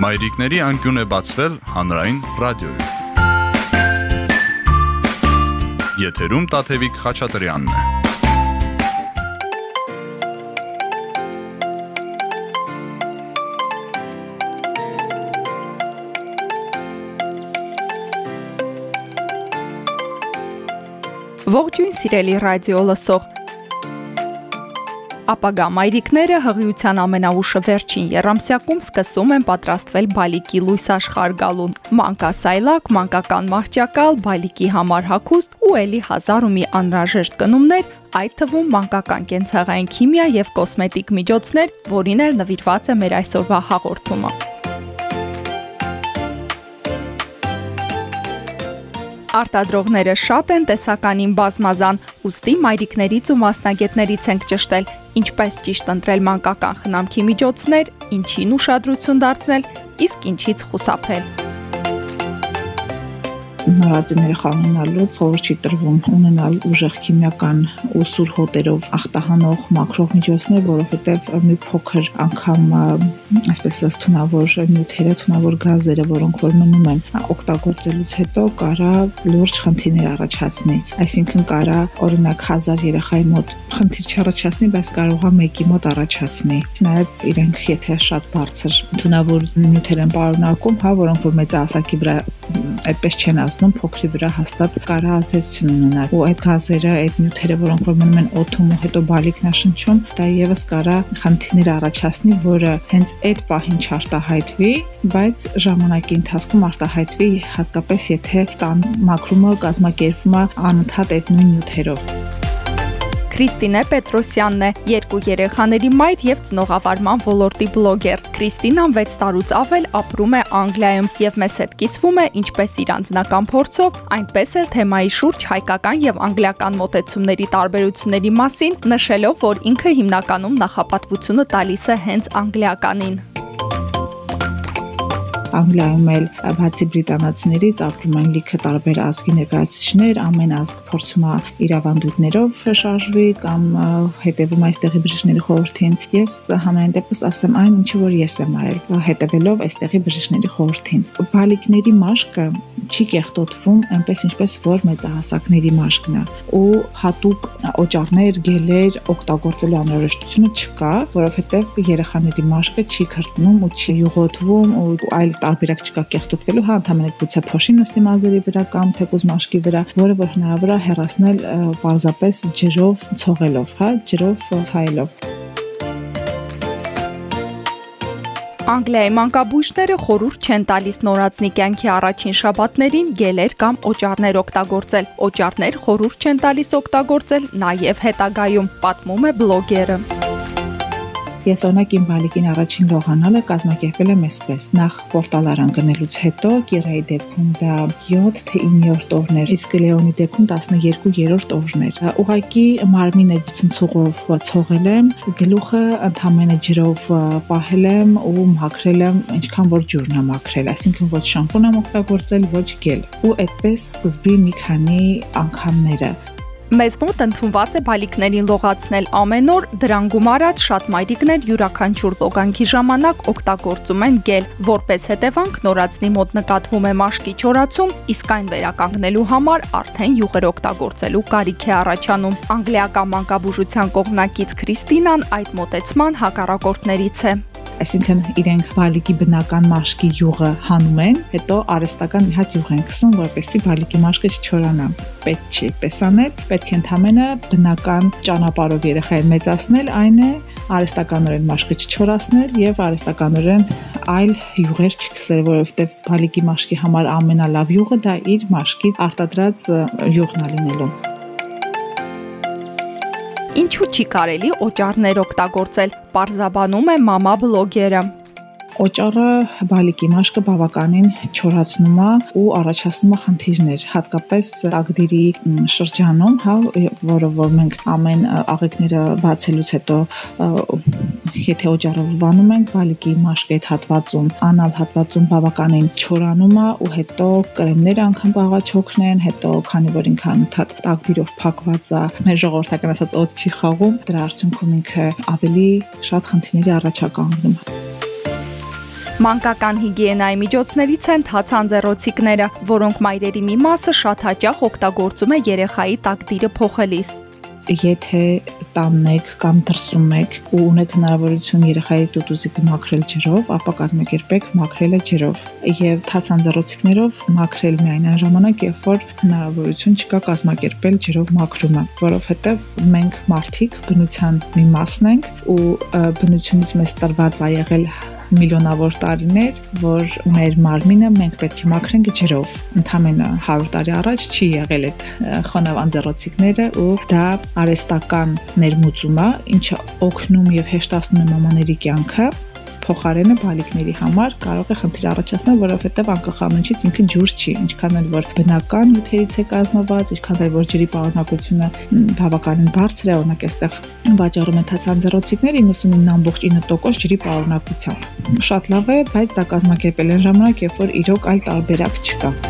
Մայրիկների անկյուն է բացվել հանրային ռադիոյում։ Եթերում Տաթևիկ Խաչատրյանն է։ Ողջույն սիրելի ռադիո լսող ապագա մայրիկները հղիության ամենաուշը վերջին երամսյակում սկսում են պատրաստվել բալիկի լույս աշխարհ գալուն։ Մանկասայլակ, մանկական մահճակալ, բալիկի համար հագուստ ու ելի հազար ու մի անհրաժեշտ կնումներ, այդ թվում մանկական կենցաղային քիմիա եւ կոսմետիկ միջոցներ, որին էլ նվիրված է մեր այսօրվա հաղորդումը։ Արտադրողները շատ են, տեսականին բազմազան, ուստի մայրիկներից ու մասնագետներից ենք ճշտել, ինչպես ճիշտ ընտրել մանկական խնամքի միջոցներ, ինչին ուշադրություն դարձնել, իսկ ինչից խուսափել նորածին երեխաունենալու ցորը չի տրվում ունենալ ուժեղ քիմիական ու սուր հոտերով ախտահանող մակրող միջոցներ, որովհետև մի փոքր անգամ այսպես ասած թունավոր նյութերը, թունավոր գազերը, որոնք որ մնում են օգտագործելուց հետո կարա լուրջ խնդիրներ առաջացնի։ Այսինքն կարա օրինակ 1000 երեխայի մոտ խնդիր չառաջացնի, բայց կարող է մեկի մոտ առաջացնի։ Չնայած իրենք եթե շատ բարձր թունավոր նյութեր են պարունակում, հա, որոնք որ մեծ ասակի վրա այդպես չեն ասնում, փոքրի վրա հաստատ կարա ազդեցություն ունենալ։ Ու այդ գազերը, այդ նյութերը, որոնք որ մնում են օդում ու հետո բալիկնաշնչում, դա եւս կարա խնդիրներ առաջացնի, որը հենց այդ պահին չարտահայտվի, բայց ժամանակի ընթացքում արտահայտվի հատկապես եթե տան մակրումը կազմակերպվում է անընդհատ այդ նույն նյութերով։ Քրիստինե Պետրոսյանն է, երկու երեխաների մայր եւ ծնողավարման ոլորտի բլոգեր։ Քրիստինան 6 տարուց ավել ապրում է Անգլիայում եւ մեզ հետ կիսվում է ինչպես իր անձնական փորձով, այնպես էլ թեմայի շուրջ հայկական եւ անգլիական մոտեցումների տարբերությունների մասին, նշելով, որ ինքը հիմնականում նախապատվությունը տալիս է հենց անգլիականին։ Անգլիայում էլ բացի բրիտանացիներից ապրում են լիքը տարբեր ազգի ներկայացուցիչներ, ամեն ազգ փորձում է իր ավանդույթներով շարժվի կամ հետևում այստեղի բժիշկների խորհրդին։ Ես համեն դեպս ասեմ այն, ինչը որ ես եմ արել, հետևելով այստեղի բժիշկների խորհրդին։ Բալիկների մաշկը չի կեղտոտվում այնպես ինչպես որ մեծահասակների մաշկն է ու հատուկ օճառներ, գելեր օգտագործելու անհրաժեշտությունը չկա, որովհետև երեխաների մաշկը չի քրտնում ու չի յուղոտվում ու այլ տարբերակ չկա կեղտոտվելու, հա ընդհանրապես գուցե փոշի նստի մազերի վրա կամ թեկուզ մաշկի վրա, որը որ հնարավոր է հեռացնել պարզապես ջրով ցողելով, հա, ջրով ցայելով։ Անգլիայի մանկաբույժները խորհուրդ չեն տալիս նորածնի կյանքի առաջին շաբաթներին գելեր կամ օճառներ օգտագործել։ Օճառներ խորհուրդ չեն տալիս օգտագործել նաև հետագայում, պատմում է բլոգերը։ Ես օրինակ իմ բալիկին առաջին լողանալը կազմակերպել եմ այսպես. նախ պորտալարան գնելուց հետո Կիրայի դեպքում դա 7 թե 9-րդ օրն էր, իսկ Լեոնի դեպքում 12-րդ օրն էր։ Ուղղակի մարմինը ցնցուղով ցողել եմ, գլուխը ընդամենը ջրով պահել եմ ու մաքրել եմ, ինչքան որ ջուրն է մաքրել, այսինքն ոչ շամպուն եմ օգտագործել, ոչ գել։ Ու այդպես սկզբի մի քանի անգամները Մեզ մոտ ընդունված է բալիկներին լողացնել ամեն օր, դրան գումարած շատ մայրիկներ յուրաքանչյուր լոգանքի ժամանակ օգտագործում են գել, որպես հետևանք նորածնի մոտ նկատվում է մաշկի չորացում, իսկ այն վերականգնելու համար արդեն յուղեր օգտագործելու կարիք է առաջանում։ Անգլիական մանկաբուժության կողմնակից Քրիստինան այդ մոտեցման հակառակորդներից է այսինքն իրենք բալիկի բնական մաշկի յուղը հանում են, հետո արեստական մի հատ յուղ են գցում, որպեսզի բալիկի մաշկը չչորանա։ Պետք չի պես անել, պետք է ընդամենը բնական ճանապարհով երեխային մեծացնել, այն է արեստականորեն մաշկը չչորացնել եւ արեստականորեն այլ յուղեր չքսել, որովհետեւ բալիկի մաշկի համար ամենալավ յուղը դա իր մաշկի արտադրած յուղն է լինելու։ Ինչու չի կարելի օճառներ օգտագործել, պարզաբանում է մամա բլոգերը օճառը բալիկի մաշկը բավականին չորացնում է ու առաջացնում է խնդիրներ, հատկապես ագդիրի շրջանում, հա, որը որ մենք ամեն աղեկները բացելուց հետո եթե օճառով վանում ենք, բալիկի մաշկի այդ հատվածում, անալ հատվածում բավականին չորանում է ու հետո կրեմները անգամ բաղաչոքն են, հետո քանի որ ինքան թաթ ագդիրով փակված է, մեր ժողովրդական ասած օդ չի խաղում, դրա արդյունքում ինքը ավելի շատ խնդիրների առաջ է Մանկական հիգիենայի միջոցներից են թացանձեռոցիկները, որոնք մայրերի մի մասը շատ հաճախ օգտագործում է երեխայի տակդիրը փոխելիս եթե տանն եք կամ դրսում եք ու ունեք հնարավորություն երեխայի տուտուզիկը մաքրել ջրով, ապա կազմակերպեք մաքրելը ջրով եւ թացանձեռոցիկներով մաքրել միայն այն ժամանակ, երբ որ հնարավորություն չկա կազմակերպել ջրով մաքրումը, որովհետեւ մենք մարդիկ բնության մի մասն ենք ու բնությունից մեզ տրված ա եղել միլիոնավոր տարիներ, որ մեր մարմինը մենք պետք է մաքրենք ջրով։ Ընդամենը 100 տարի առաջ չի եղել այդ խոնավ անձեռոցիկները ու դա արեստական ներմուծում է, ինչը օգնում եւ հեշտացնում է մամաների կյանքը փոխարենը բալիկների համար կարող է խնդիր առաջացնել, որովհետև անկախ ամենից ինքը ջուր չի, ինչքան էլ որ բնական նյութերից է կազմված, ինչքան էլ որ ջրի պարունակությունը բավականին բարձր է, օրինակ այստեղ վաճառում են թացանձեռոցիկներ 99.9% ջրի պարունակությամբ։ Շատ լավ է, բայց դա կազմակերպել են ժամանակ, երբ որ իրոք այլ տարբերակ չկա։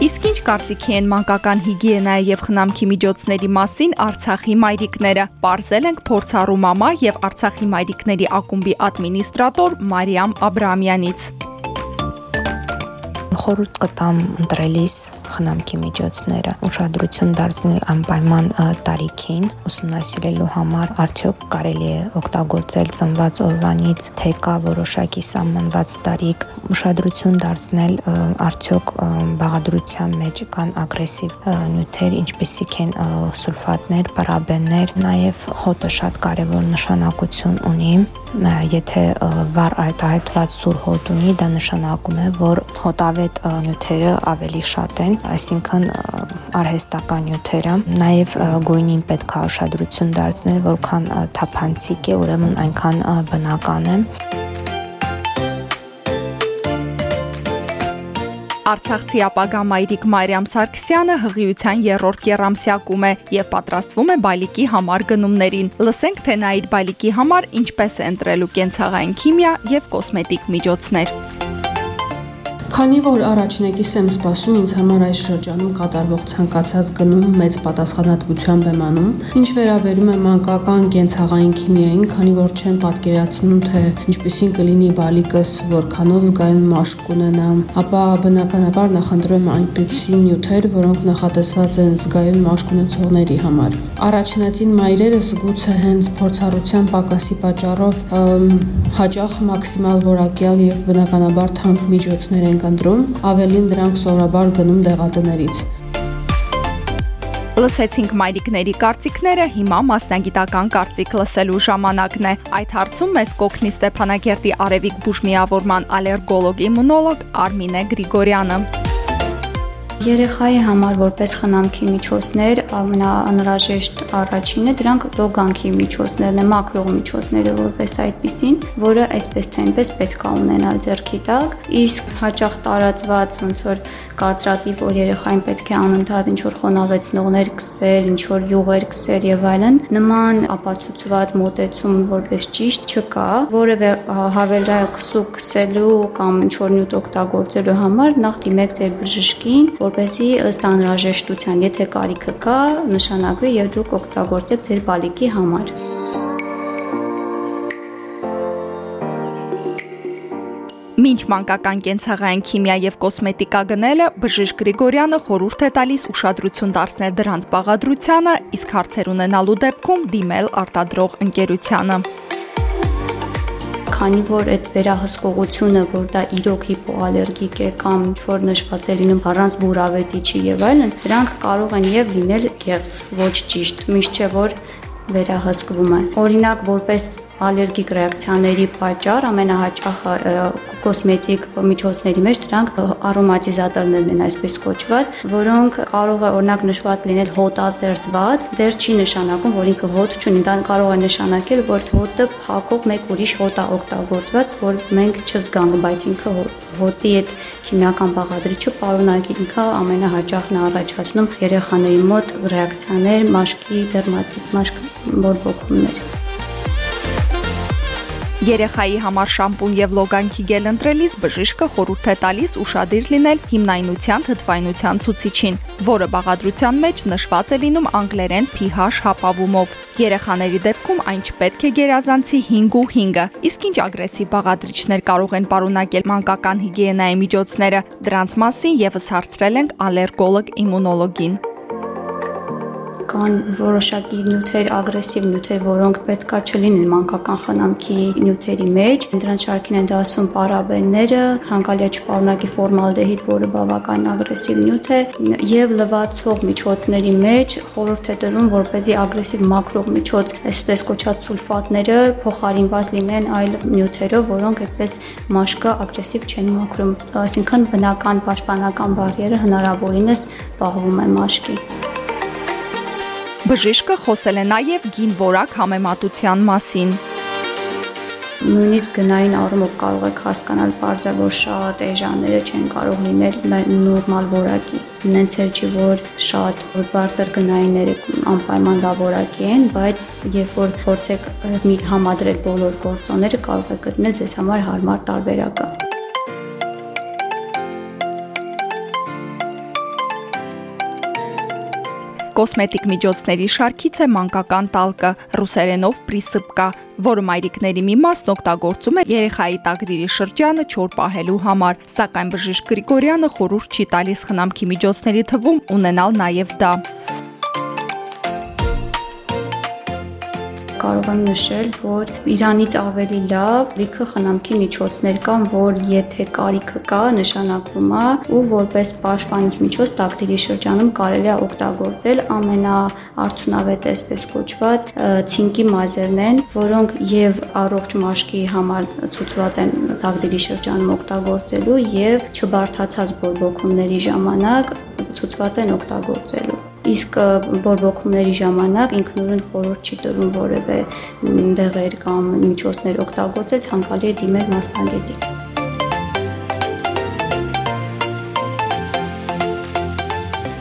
Իսկ ինչ կարծիքի են մանկական հիգիենայի եւ խնամքի միջոցների մասին Արցախի մայրիկները։ Պարզել ենք փորձառու մամա եւ Արցախի մայրիկների ակումբի ադմինիստրատոր Մարիամ Աբրամյանից խորհուրդ կտամ ընտրելիս խնամքի միջոցները ուշադրություն դարձնել անպայման տարիքին ուսումնասիրելու համար արդյոք կարելի է օգտագործել ծնված օրվանից թե կա որոշակի սահմանված տարիք ուշադրություն դարձնել արդյոք բաղադրության մեջ կան ագրեսիվ նյութեր ինչպիսիք են սուլֆատներ, պարաբեններ, նաև հոտը շատ կարևոր նշանակություն ունի եթե վառ արտահայտված սուր հոտ ունի, դա նշանակում է, որ հոտավետ նյութերը ավելի շատ են, այսինքն արհեստական նյութերը, նաև գույնին պետք է ուշադրություն դարձնել, որքան թափանցիկ է, ուրեմն այնքան բնական է։ Արցախցի ապագա մայրիկ Մարիամ Սարգսյանը հղիության երրորդ երամսյակում է եւ պատրաստվում է բալիկի համար գնումներին։ Լսենք թե նա իր բալիկի համար ինչպես է ընտրելու կենցաղային քիմիա եւ կոսմետիկ միջոցներ։ Քանի որ առաջնեկիս եմ սպասում, ինձ համար այս շրջանում կատարվող ցանկացած գնում մեծ պատասխանատվությամբ եմ անում։ Ինչ վերաբերում է մանկական կենցաղային քիմիային, քանի որ չեմ պատկերացնում, թե ինչպեսին կլինի բալիկս, որքանով զգայուն մաշկ կունենա, ապա բնականաբար նախընտրում այնպիսի նյութեր, որոնք նախատեսված են զգայուն մաշկ ունեցողների համար։ Առաջնատին մայրերս գուցե հենց փորձառության պակասի պատճառով հաճախ մաքսիմալ որակյալ եւ բնականաբար թանկ միջոցներ են ենք ընտրում, ավելին դրանք սովորաբար գնում դեղատներից։ Լսեցինք մայրիկների կարծիքները, հիմա մասնագիտական կարծիք լսելու ժամանակն է։ Այդ հարցում մեզ կօգնի Ստեփանագերտի Արևիկ բուժմիավորման ալերգոլոգ իմունոլոգ Արմինե Գրիգորյանը։ Երեխայի համար որպես խնամքի միջոցներ ամենաանհրաժեշտ առաջինը դրանք լոգանքի միջոցներն է, մակրող միջոցները որպես այդպեսին, որը այսպես թե այնպես պետք է ունենալ ձեռքի տակ, իսկ հաճախ տարածված ոնց որ կարծրատիպ, որ երեխային պետք է անընդհատ ինչ որ խոնավեցնողներ քսել, ինչ որ յուղեր քսել եւ այլն, նման ապացուցված մոտեցում որպես ճիշտ չկա, որևէ հավելյալ քսու քսելու կամ ինչ որ նյութ օգտագործելու համար նախ դիմեք ձեր բժշկին, որ որպեսզի ըստ անհրաժեշտության, եթե կարիքը կա, նշանակվի եւ դուք օգտագործեք ձեր բալիկի համար։ Մինչ մանկական կենցաղային քիմիա եւ կոսմետիկա գնելը բժիշկ Գրիգորյանը խորհուրդ է տալիս ուշադրություն դարձնել դրանց բաղադրությանը, իսկ հարցեր ունենալու դեպքում դիմել արտադրող ընկերությանը քանի որ այդ վերահսկողությունը, որ դա իրոք հիպոալերգիկ է կամ ինչ-որ նշված է լինում առանց բուրավետի չի եւ այլն, դրանք կարող են եւ լինել գեղձ, ոչ ճիշտ, միշտ չէ որ վերահսկվում է։ Օրինակ, որպես ալերգիկ ռեակցիաների պատճառ ամենահաճախ կոսմետիկ միջոցների մեջ դրանք արոմատիզատորներն են այսպես կոչված, որոնք կարող է օրինակ նշված լինել հոտազերծված, դեռ չի նշանակում, որ ինքը հոտ չունի, դա կարող է նշանակել, որ հոտը փակող մեկ ուրիշ հոտ է օգտագործված, որ մենք չզգանք, բայց ինքը հոտի այդ քիմիական բաղադրիչը պարունակի ինքը ամենահաճախն առաջացնում երեխաների մոտ ռեակցիաներ, մաշկի դերմատիտ, մաշկ բորբոքումներ։ Երեխայի համար շամպուն եւ լոգանքի գել ընտրելիս բժիշկը խորհուրդ է տալիս ուշադիր լինել հիմնայնության թթվայնության ցուցիչին, որը բաղադրության մեջ նշված է լինում անգլերեն pH հապավումով։ Երեխաների դեպքում այն չպետք է գերազանցի 5 ու 5-ը։ Իսկ ինչ ագրեսիվ բաղադրիչներ կարող են պարունակել մանկական հիգիենայի միջոցները, դրանց մասին եւս հարցրել ենք ալերգոլոգ իմունոլոգին կան որոշակի նյութեր, ագրեսիվ նյութեր, որոնք պետքա չլինեն մանկական խնամքի նյութերի մեջ։ Դրանց շարքին են դասում պարաբենները, հանգալիա չպարունակի ֆորմալդեհիդ, որը բավական ագրեսիվ նյութ է, եւ լվացող միջոցների մեջ խորհուրդ է տրվում, որպեսզի ագրեսիվ մակրող միջոց, այսպես կոչած սուլֆատները փոխարինված լինեն այլ նյութերով, որոնք այդպես մաշկը ագրեսիվ չեն մաքրում։ Այսինքն բնական պաշտպանական բարիերը հնարավորինս պահվում է մաշկի։ Բժիշկը խոսել է նաև գին որակ համեմատության մասին նույնիսկ գնային առումով կարող եք հասկանալ parza որ շատ էժանները չեն կարող լինել նորմալ որակի նենց էլ չի որ շատ բարձր գնայինները անպայման դա որակի են բայց երբ որ փորձեք մի համադրել բոլոր գործոնները կարող եք գտնել ձեզ համար հարմար տարբերակը Կոսմետիկ միջոցների շարքից է մանկական տալկը, ռուսերենով պրիսպկա, որը մայրիկների մի մասն օգտագործում է երեխայի տակդիրի շրջանը չոր պահելու համար, սակայն բժիշկ Գրիգորյանը խորհուրդ չի տալիս խնամքի միջոցների թվում ունենալ նաև դա։ կարող եմ նշել, որ Իրանից ավելի լավ լիքը խնամքի միջոցներ կան, որ եթե կարիքը կա, նշանակվում է ու որպես պաշտպանիչ միջոց տակտիլի շրջանում կարելի է օգտագործել ամենաարդյունավետ այսպես կոչված ցինկի մազերն են, որոնք եւ առողջ մաշկի համար ցուցված են տակտիլի շրջանում օգտագործելու եւ չբարթացած բորբոքումների ժամանակ ցուցված են օգտագործելու իսկ բորբոքումների ժամանակ ինքնուրույն խորհուրդ չի տրվում որևէ դեղեր կամ միջոցներ օգտագործել, ցանկալի է դիմել մասնագետի։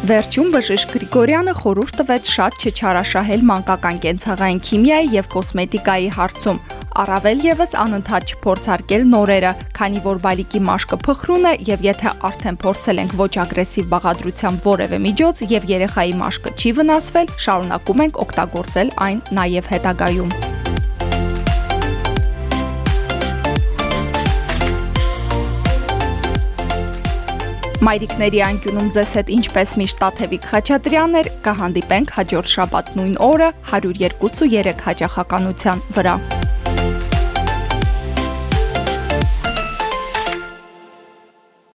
Վերջում բժիշկ Գրիգորյանը խորհուրդ տվեց շատ չչարաշահել մանկական կենցաղային քիմիայի եւ կոսմետիկայի հարցում, առավել եւս անընդհատ չփորձարկել նորերը, քանի որ բալիկի մաշկը փխրուն է եւ եթե արդեն փորձել ենք ոչ ագրեսիվ բաղադրության որևէ միջոց եւ երեխայի մաշկը չի վնասվել, շարունակում ենք օգտագործել այն նաեւ հետագայում։ Մայրիկների անկյունում ձեզ հետ ինչպես միշտ Տաթևիկ Խաչատրյանն էր, կհանդիպենք հաջորդ շաբաթ նույն օրը 102.3 հաճախականության վրա։